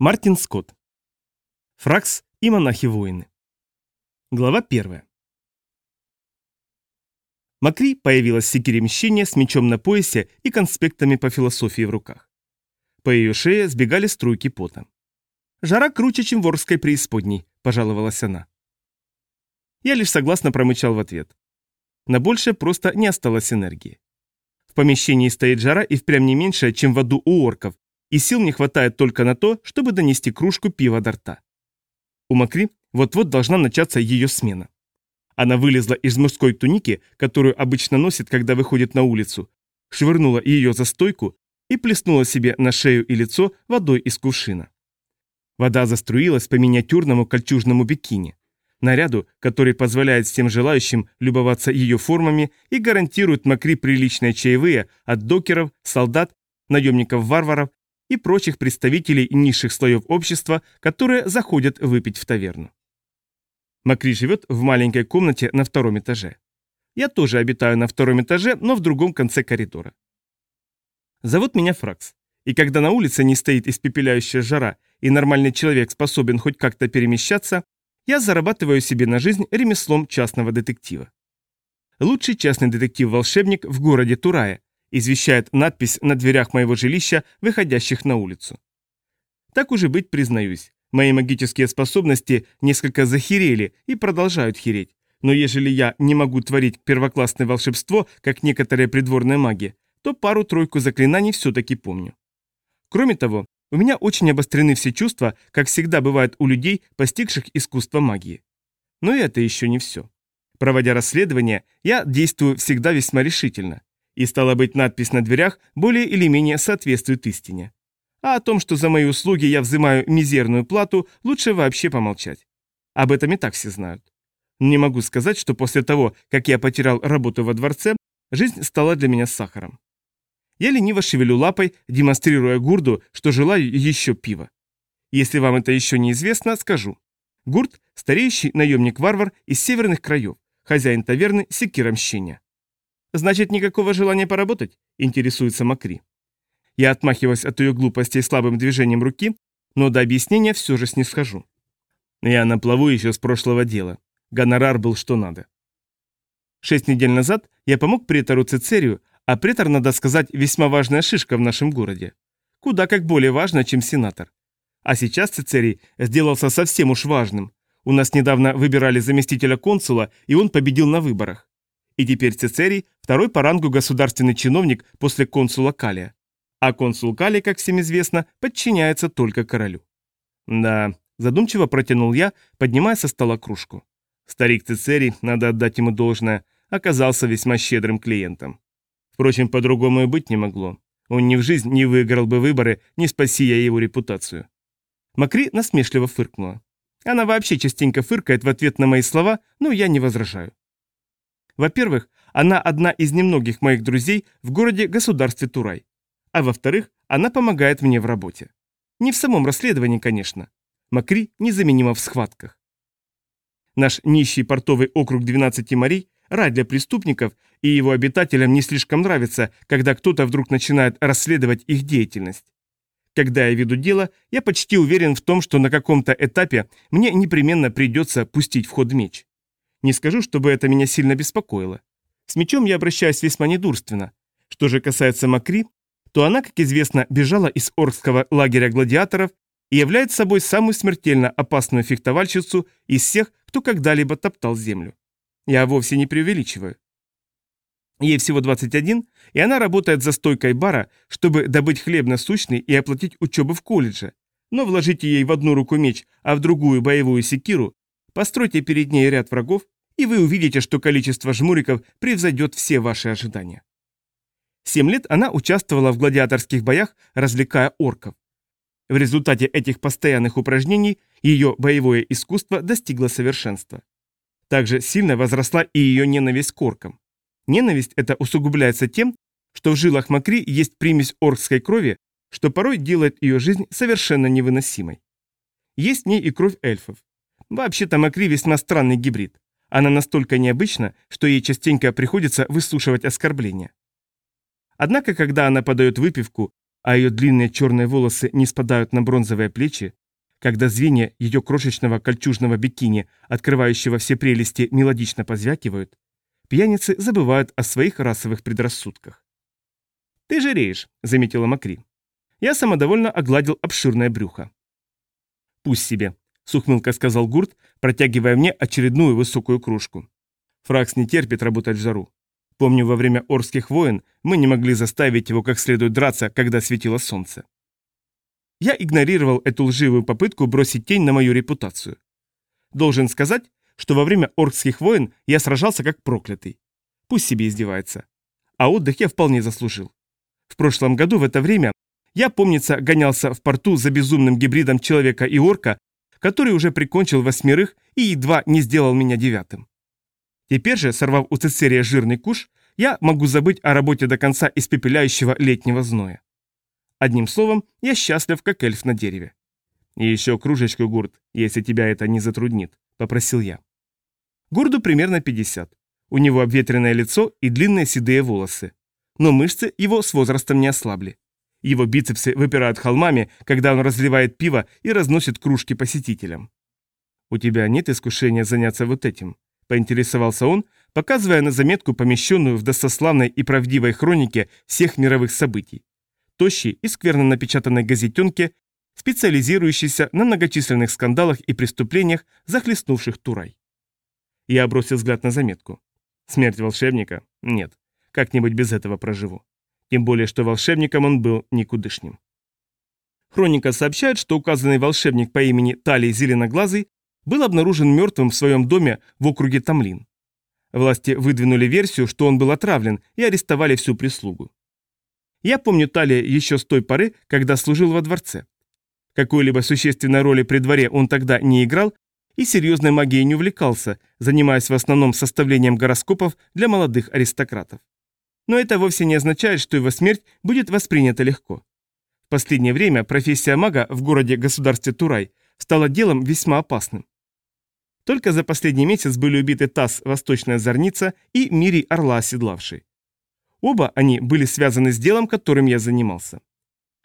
Мартин Скотт. Фракс и монахи-воины. Глава 1. Макри появилась в секире мщения с мечом на поясе и конспектами по философии в руках. По ее шее сбегали струйки пота. «Жара круче, чем в Орской преисподней», – пожаловалась она. Я лишь согласно промычал в ответ. На большее просто не осталось энергии. В помещении стоит жара и впрямь не меньше, чем в аду у орков, и сил не хватает только на то, чтобы донести кружку пива до рта. У Макри вот-вот должна начаться ее смена. Она вылезла из мужской туники, которую обычно носит, когда выходит на улицу, швырнула ее за стойку и плеснула себе на шею и лицо водой из кувшина. Вода заструилась по миниатюрному кольчужному бикини, наряду, который позволяет всем желающим любоваться ее формами и гарантирует Макри приличные чаевые от докеров, солдат, наемников-варваров и прочих представителей низших слоев общества, которые заходят выпить в таверну. Макри живет в маленькой комнате на втором этаже. Я тоже обитаю на втором этаже, но в другом конце коридора. Зовут меня Фракс, и когда на улице не стоит испепеляющая жара и нормальный человек способен хоть как-то перемещаться, я зарабатываю себе на жизнь ремеслом частного детектива. Лучший частный детектив-волшебник в городе Турае, извещает надпись на дверях моего жилища, выходящих на улицу. Так уже быть, признаюсь, мои магические способности несколько захерели и продолжают хереть, но ежели я не могу творить первоклассное волшебство, как некоторые придворные маги, то пару-тройку заклинаний все-таки помню. Кроме того, у меня очень обострены все чувства, как всегда бывает у людей, постигших искусство магии. Но и это еще не все. Проводя расследование, я действую всегда весьма решительно. И стало быть, надпись на дверях более или менее соответствует истине. А о том, что за мои услуги я взимаю мизерную плату, лучше вообще помолчать. Об этом и так все знают. Не могу сказать, что после того, как я потерял работу во дворце, жизнь стала для меня сахаром. Я лениво шевелю лапой, демонстрируя Гурду, что желаю еще пива. Если вам это еще не известно, скажу. Гурд – стареющий наемник-варвар из северных краев, хозяин таверны Секира Мщения. «Значит, никакого желания поработать?» – интересуется Макри. Я отмахиваюсь от ее глупостей слабым движением руки, но до объяснения все же снисхожу. Я на плаву еще с прошлого дела. Гонорар был что надо. Шесть недель назад я помог претору Цицерию, а претор, надо сказать, весьма важная шишка в нашем городе. Куда как более важно, чем сенатор. А сейчас Цицерий сделался совсем уж важным. У нас недавно выбирали заместителя консула, и он победил на выборах. И теперь Цицерий – второй по рангу государственный чиновник после консула Калия. А консул Калий, как всем известно, подчиняется только королю. Да, задумчиво протянул я, поднимая со стола кружку. Старик Цицерий, надо отдать ему должное, оказался весьма щедрым клиентом. Впрочем, по-другому и быть не могло. Он ни в жизнь не выиграл бы выборы, не спаси я его репутацию. Макри насмешливо фыркнула. Она вообще частенько фыркает в ответ на мои слова, но я не возражаю. Во-первых, она одна из немногих моих друзей в городе-государстве Турай. А во-вторых, она помогает мне в работе. Не в самом расследовании, конечно. Макри незаменима в схватках. Наш нищий портовый округ 12 морей – рай для преступников, и его обитателям не слишком нравится, когда кто-то вдруг начинает расследовать их деятельность. Когда я веду дело, я почти уверен в том, что на каком-то этапе мне непременно придется пустить в ход меч. Не скажу, чтобы это меня сильно беспокоило. С мечом я обращаюсь весьма недурственно. Что же касается Макри, то она, как известно, бежала из Оркского лагеря гладиаторов и является собой самую смертельно опасную фехтовальщицу из всех, кто когда-либо топтал землю. Я вовсе не преувеличиваю. Ей всего 21, и она работает за стойкой бара, чтобы добыть хлеб насущный и оплатить учебу в колледже. Но вложите ей в одну руку меч, а в другую боевую секиру, Постройте перед ней ряд врагов, и вы увидите, что количество жмуриков превзойдет все ваши ожидания. Семь лет она участвовала в гладиаторских боях, развлекая орков. В результате этих постоянных упражнений ее боевое искусство достигло совершенства. Также сильно возросла и ее ненависть к оркам. Ненависть эта усугубляется тем, что в жилах Макри есть примесь оркской крови, что порой делает ее жизнь совершенно невыносимой. Есть в ней и кровь эльфов. Вообще-то Макри весьма странный гибрид. Она настолько необычна, что ей частенько приходится выслушивать оскорбления. Однако, когда она подает выпивку, а ее длинные черные волосы не спадают на бронзовые плечи, когда звенья ее крошечного кольчужного бикини, открывающего все прелести, мелодично позвякивают, пьяницы забывают о своих расовых предрассудках. «Ты жиреешь», — заметила Макри. Я самодовольно огладил обширное брюхо. «Пусть себе», — сухмылко сказал Гурт, протягивая мне очередную высокую кружку. Фракс не терпит работать в жару. Помню, во время Орских войн мы не могли заставить его как следует драться, когда светило солнце. Я игнорировал эту лживую попытку бросить тень на мою репутацию. Должен сказать, что во время Оркских войн я сражался как проклятый. Пусть себе издевается. А отдых я вполне заслужил. В прошлом году в это время я, помнится, гонялся в порту за безумным гибридом человека и орка, который уже прикончил восьмерых и едва не сделал меня девятым. Теперь же, сорвав у Цицерия жирный куш, я могу забыть о работе до конца испепеляющего летнего зноя. Одним словом, я счастлив, как эльф на дереве. «И еще кружечку, Гурт, если тебя это не затруднит», — попросил я. Гурду примерно 50. У него обветренное лицо и длинные седые волосы. Но мышцы его с возрастом не ослабли. Его бицепсы выпирают холмами, когда он разливает пиво и разносит кружки посетителям. «У тебя нет искушения заняться вот этим?» поинтересовался он, показывая на заметку, помещенную в достославной и правдивой хронике всех мировых событий. Тощий и скверно напечатанной газетенке, специализирующейся на многочисленных скандалах и преступлениях, захлестнувших Турай. Я бросил взгляд на заметку. Смерть волшебника? Нет. Как-нибудь без этого проживу. Тем более, что волшебником он был никудышним. Хроника сообщает, что указанный волшебник по имени Талий Зеленоглазый был обнаружен мертвым в своем доме в округе Тамлин. Власти выдвинули версию, что он был отравлен, и арестовали всю прислугу. Я помню Талия еще с той поры, когда служил во дворце. Какой-либо существенной роли при дворе он тогда не играл и серьезной магией не увлекался, занимаясь в основном составлением гороскопов для молодых аристократов. Но это вовсе не означает, что его смерть будет воспринята легко. В последнее время профессия мага в городе-государстве Турай стала делом весьма опасным. Только за последний месяц были убиты Тасс, Восточная Зорница и Мири Орла Оседлавший. Оба они были связаны с делом, которым я занимался.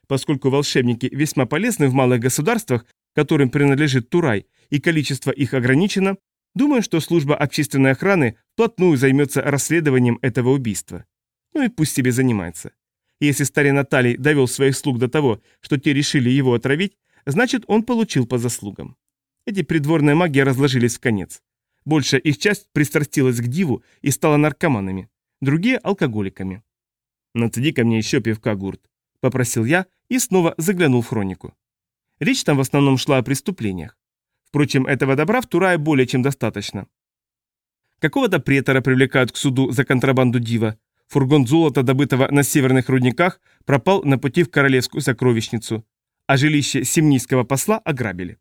Поскольку волшебники весьма полезны в малых государствах, которым принадлежит Турай, и количество их ограничено, думаю, что служба общественной охраны вплотную займется расследованием этого убийства. Ну и пусть себе занимается. Если старый Наталий довел своих слуг до того, что те решили его отравить, значит он получил по заслугам. Эти придворные маги разложились в конец. Большая их часть пристрастилась к диву и стала наркоманами, другие – алкоголиками. «Нацеди ко мне еще пивка, Гурт», – попросил я и снова заглянул в хронику. Речь там в основном шла о преступлениях. Впрочем, этого добра в Турае более чем достаточно. Какого-то претора привлекают к суду за контрабанду дива, фургон золота, добытого на северных рудниках, пропал на пути в королевскую сокровищницу, а жилище семнийского посла ограбили.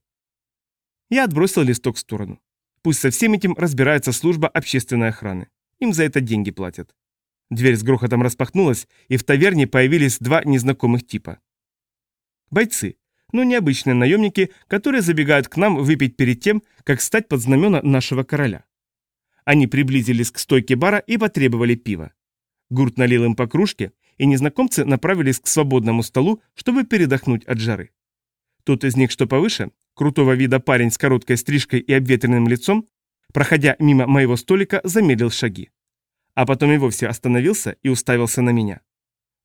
Я отбросил листок в сторону. Пусть со всем этим разбирается служба общественной охраны. Им за это деньги платят. Дверь с грохотом распахнулась, и в таверне появились два незнакомых типа. Бойцы, но необычные наемники, которые забегают к нам выпить перед тем, как стать под знамена нашего короля. Они приблизились к стойке бара и потребовали пива. Гурт налил им по кружке, и незнакомцы направились к свободному столу, чтобы передохнуть от жары. Тот из них, что повыше, Крутого вида парень с короткой стрижкой и обветренным лицом, проходя мимо моего столика, замедлил шаги. А потом и вовсе остановился и уставился на меня.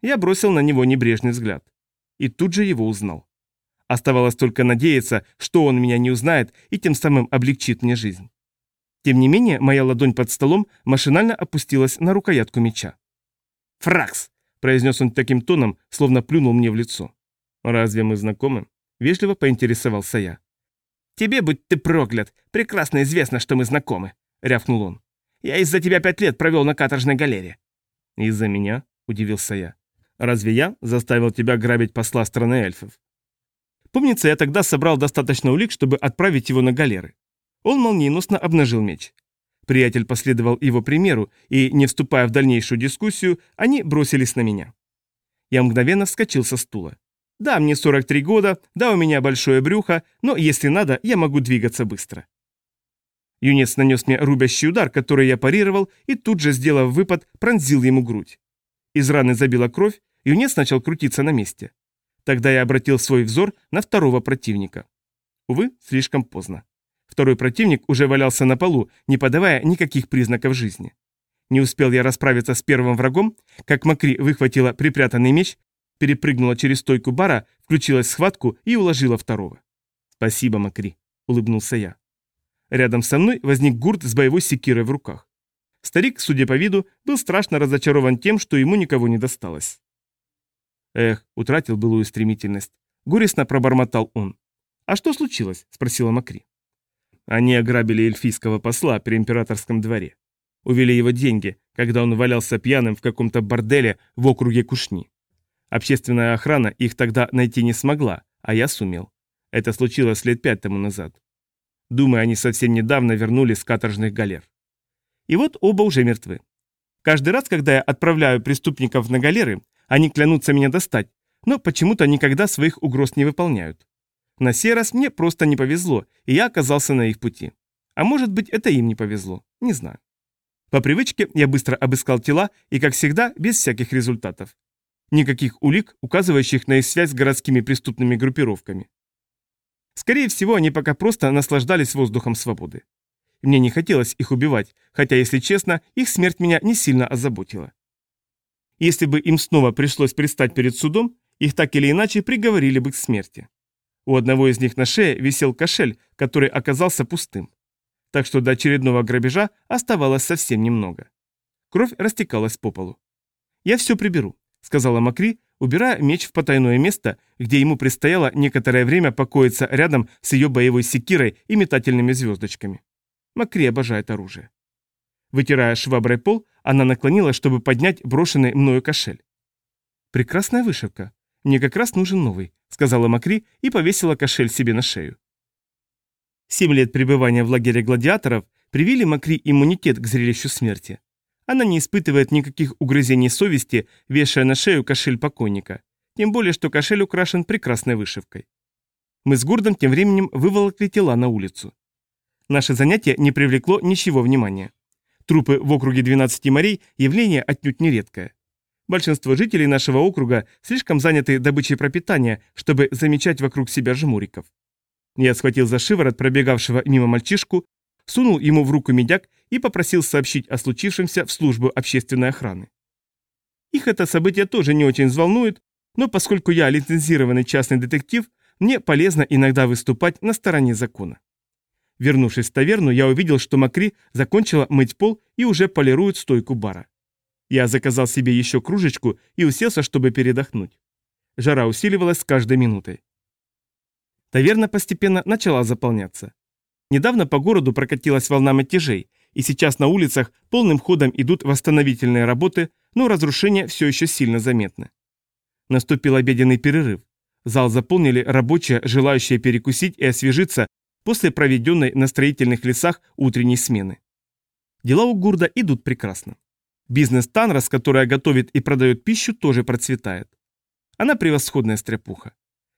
Я бросил на него небрежный взгляд. И тут же его узнал. Оставалось только надеяться, что он меня не узнает и тем самым облегчит мне жизнь. Тем не менее, моя ладонь под столом машинально опустилась на рукоятку меча. «Фракс!» – произнес он таким тоном, словно плюнул мне в лицо. «Разве мы знакомы?» Вежливо поинтересовался я. «Тебе будь ты проклят! Прекрасно известно, что мы знакомы!» — рявкнул он. «Я из-за тебя пять лет провел на каторжной галере». «Из-за меня?» — удивился я. «Разве я заставил тебя грабить посла страны эльфов?» Помнится, я тогда собрал достаточно улик, чтобы отправить его на галеры. Он молниеносно обнажил меч. Приятель последовал его примеру, и, не вступая в дальнейшую дискуссию, они бросились на меня. Я мгновенно вскочил со стула. Да, мне 43 года, да, у меня большое брюхо, но если надо, я могу двигаться быстро. Юнец нанес мне рубящий удар, который я парировал, и тут же, сделав выпад, пронзил ему грудь. Из раны забила кровь, юнец начал крутиться на месте. Тогда я обратил свой взор на второго противника. Увы, слишком поздно. Второй противник уже валялся на полу, не подавая никаких признаков жизни. Не успел я расправиться с первым врагом, как Макри выхватила припрятанный меч, перепрыгнула через стойку бара, включилась в схватку и уложила второго. «Спасибо, Макри», — улыбнулся я. Рядом со мной возник гурт с боевой секирой в руках. Старик, судя по виду, был страшно разочарован тем, что ему никого не досталось. Эх, утратил былую стремительность. Горестно пробормотал он. «А что случилось?» – спросила Макри. Они ограбили эльфийского посла при императорском дворе. Увели его деньги, когда он валялся пьяным в каком-то борделе в округе Кушни. Общественная охрана их тогда найти не смогла, а я сумел. Это случилось лет пять тому назад. Думаю, они совсем недавно вернулись с каторжных галер. И вот оба уже мертвы. Каждый раз, когда я отправляю преступников на галеры, они клянутся меня достать, но почему-то никогда своих угроз не выполняют. На сей раз мне просто не повезло, и я оказался на их пути. А может быть, это им не повезло, не знаю. По привычке я быстро обыскал тела и, как всегда, без всяких результатов. Никаких улик, указывающих на их связь с городскими преступными группировками. Скорее всего, они пока просто наслаждались воздухом свободы. Мне не хотелось их убивать, хотя, если честно, их смерть меня не сильно озаботила. Если бы им снова пришлось предстать перед судом, их так или иначе приговорили бы к смерти. У одного из них на шее висел кошель, который оказался пустым. Так что до очередного грабежа оставалось совсем немного. Кровь растекалась по полу. «Я все приберу», — сказала Макри, убирая меч в потайное место, где ему предстояло некоторое время покоиться рядом с ее боевой секирой и метательными звездочками. Макри обожает оружие. Вытирая шваброй пол, она наклонилась, чтобы поднять брошенный мною кошель. «Прекрасная вышивка. Мне как раз нужен новый», — сказала Макри и повесила кошель себе на шею. Семь лет пребывания в лагере гладиаторов привили Макри иммунитет к зрелищу смерти. Она не испытывает никаких угрызений совести, вешая на шею кошель покойника. Тем более, что кошель украшен прекрасной вышивкой. Мы с Гурдом тем временем выволокли тела на улицу. Наше занятие не привлекло ничего внимания. Трупы в округе 12 морей – явление отнюдь нередкое. Большинство жителей нашего округа слишком заняты добычей пропитания, чтобы замечать вокруг себя жмуриков. Я схватил за шиворот пробегавшего мимо мальчишку, сунул ему в руку медяк и попросил сообщить о случившемся в службу общественной охраны. Их это событие тоже не очень взволнует, но поскольку я лицензированный частный детектив, мне полезно иногда выступать на стороне закона. Вернувшись в таверну, я увидел, что Макри закончила мыть пол и уже полирует стойку бара. Я заказал себе еще кружечку и уселся, чтобы передохнуть. Жара усиливалась с каждой минутой. Таверна постепенно начала заполняться. Недавно по городу прокатилась волна мятежей, и сейчас на улицах полным ходом идут восстановительные работы, но разрушения все еще сильно заметны. Наступил обеденный перерыв. Зал заполнили рабочие, желающие перекусить и освежиться после проведенной на строительных лесах утренней смены. Дела у Гурда идут прекрасно. Бизнес Танрос, которая готовит и продает пищу, тоже процветает. Она превосходная стряпуха.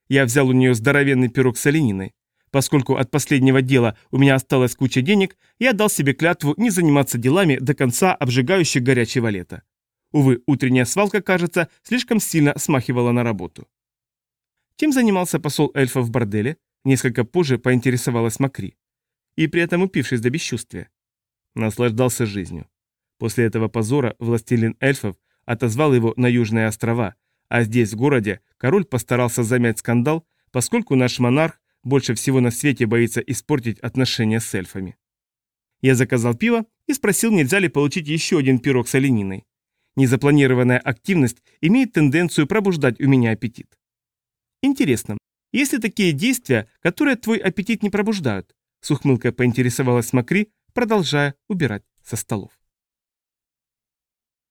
Я взял у нее здоровенный пирог с олениной. Поскольку от последнего дела у меня осталась куча денег, я дал себе клятву не заниматься делами до конца обжигающего горячего лета. Увы, утренняя свалка, кажется, слишком сильно смахивала на работу. Чем занимался посол эльфа в борделе, Несколько позже поинтересовалась Макри. И при этом упившись до бесчувствия. Наслаждался жизнью. После этого позора властелин эльфов отозвал его на Южные острова, а здесь, в городе, король постарался замять скандал, поскольку наш монарх больше всего на свете боится испортить отношения с эльфами. Я заказал пиво и спросил, нельзя ли получить еще один пирог с олениной. Незапланированная активность имеет тенденцию пробуждать у меня аппетит. Интересно, есть ли такие действия, которые твой аппетит не пробуждают? С ухмылкой поинтересовалась Макри, продолжая убирать со столов.